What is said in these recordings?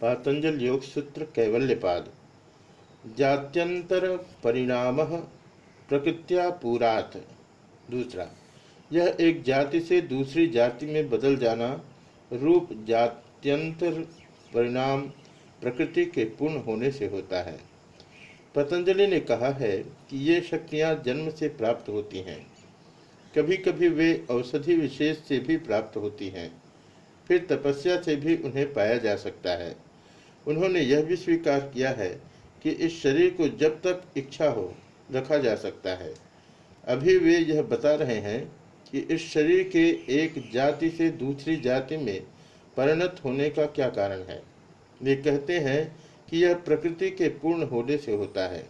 पातंजल योग सूत्र कैवल्यपाद जात्यंतर परिणाम प्रकृत्या पूरात। दूसरा, यह एक जाति से दूसरी जाति में बदल जाना रूप जात्यंतर परिणाम प्रकृति के पूर्ण होने से होता है। पतंजलि ने कहा है कि ये शक्तियाँ जन्म से प्राप्त होती हैं। कभी कभी वे औषधि विशेष से भी प्राप्त होती हैं। फिर तपस्या से भी उन्हें पाया जा सकता है। उन्होंने यह भी स्वीकार किया है कि इस शरीर को जब तक इच्छा हो रखा जा सकता है। अभी वे यह बता रहे हैं कि इस शरीर के एक जाति से दूसरी जाति में परिणत होने का क्या कारण है। वे कहते हैं कि यह प्रकृति के पूर्ण होने से होता है।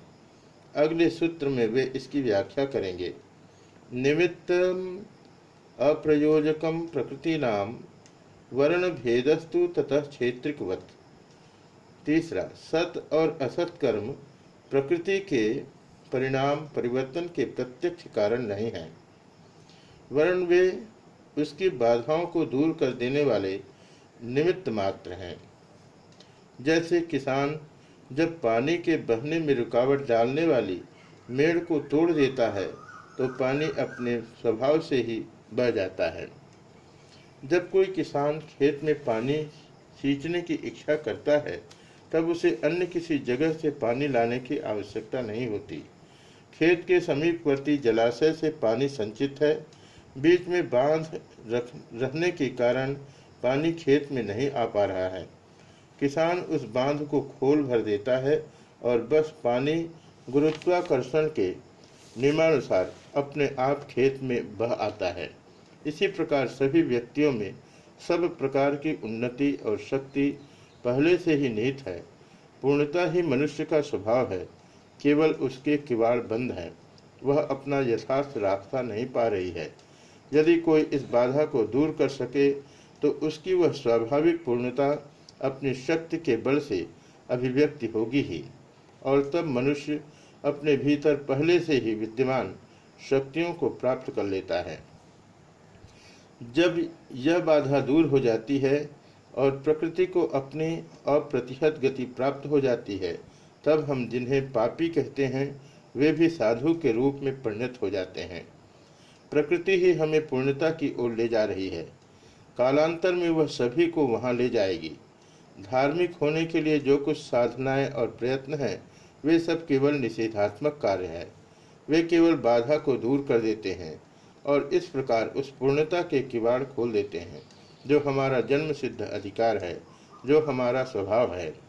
अगले सूत्र में वे इसकी व्याख्या करेंगे। निमित्त अप्रयोजकम प्रकृति नाम वर्ण भेदस्तु ततः क्षेत्रिकवत। तीसरा, सत और असत कर्म प्रकृति के परिणाम परिवर्तन के प्रत्यक्ष कारण नहीं है। वर्ण वे उसकी बाधाओं को दूर कर देने वाले निमित्त मात्र हैं। जैसे किसान जब पानी के बहने में रुकावट डालने वाली मेड़ को तोड़ देता है तो पानी अपने स्वभाव से ही बह जाता है। जब कोई किसान खेत में पानी सींचने की इच्छा करता है तब उसे अन्य किसी जगह से पानी लाने की आवश्यकता नहीं होती। खेत के समीपवर्ती जलाशय से पानी संचित है। बीच में बाँध रख, रहने के कारण पानी खेत में नहीं आ पा रहा है। किसान उस बाँध को खोल भर देता है और बस पानी गुरुत्वाकर्षण के नियमानुसार अपने आप खेत में बह आता है। इसी प्रकार सभी व्यक्तियों में सब प्रकार की उन्नति और शक्ति पहले से ही निहित है। पूर्णता ही मनुष्य का स्वभाव है। केवल उसके किवाड़ बंद है। वह अपना यथार्थ रास्ता नहीं पा रही है। यदि कोई इस बाधा को दूर कर सके तो उसकी वह स्वाभाविक पूर्णता अपनी शक्ति के बल से अभिव्यक्ति होगी ही। और तब मनुष्य अपने भीतर पहले से ही विद्यमान शक्तियों को प्राप्त कर लेता है। जब यह बाधा दूर हो जाती है और प्रकृति को अपनी अप्रतिहत गति प्राप्त हो जाती है, तब हम जिन्हें पापी कहते हैं, वे भी साधु के रूप में परिणत हो जाते हैं। प्रकृति ही हमें पूर्णता की ओर ले जा रही है। कालांतर में वह सभी को वहाँ ले जाएगी। धार्मिक होने के लिए जो कुछ साधनाएँ और प्रयत्न हैं, वे सब केवल निषेधात्मक कार्य है। वे केवल बाधा को दूर कर देते हैं और इस प्रकार उस पूर्णता के किवाड़ खोल देते हैं। जो हमारा जन्म सिद्ध अधिकार है जो हमारा स्वभाव है।